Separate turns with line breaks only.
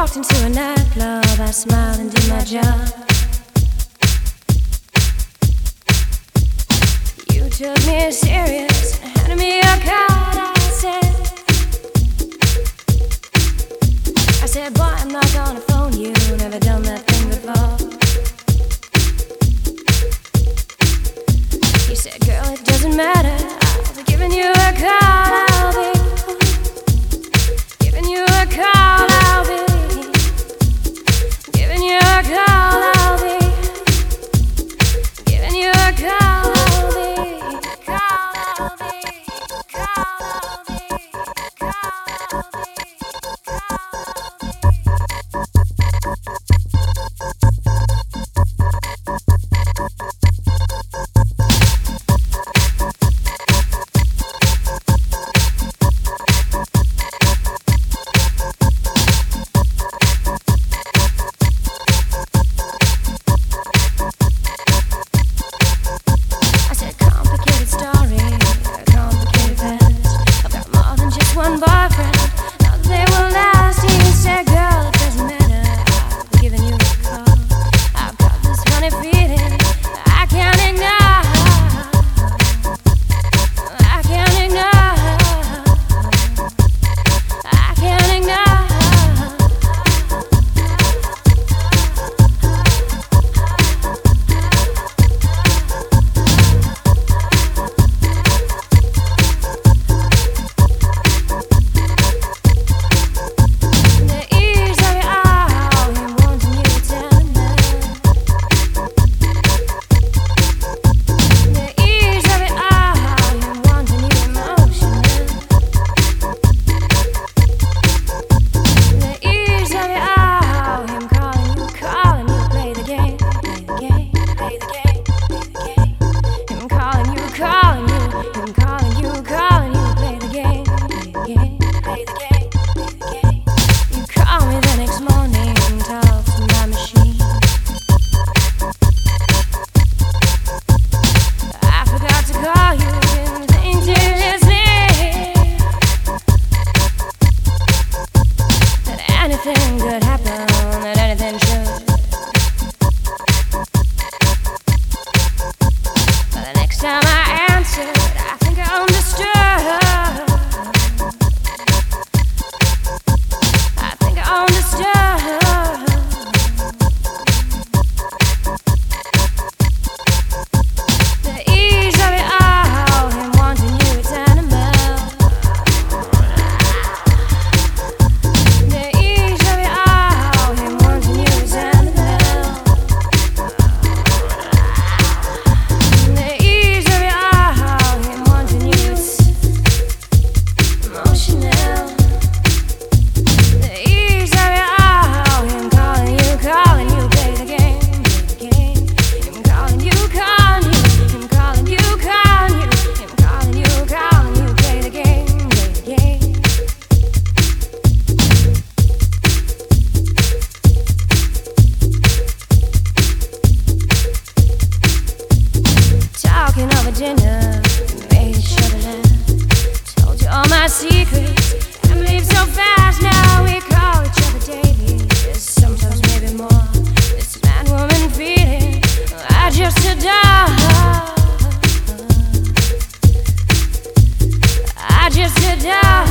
walked into a nightclub, I smiled and did my job. You took me serious and handed me a card. I said, I said, boy, I'm not gonna phone you. Never done that thing before. You said, girl, it doesn't matter. secrets so fast. Now we call each other daily. Sometimes maybe more. Man-woman feeling I just adore. I just adore.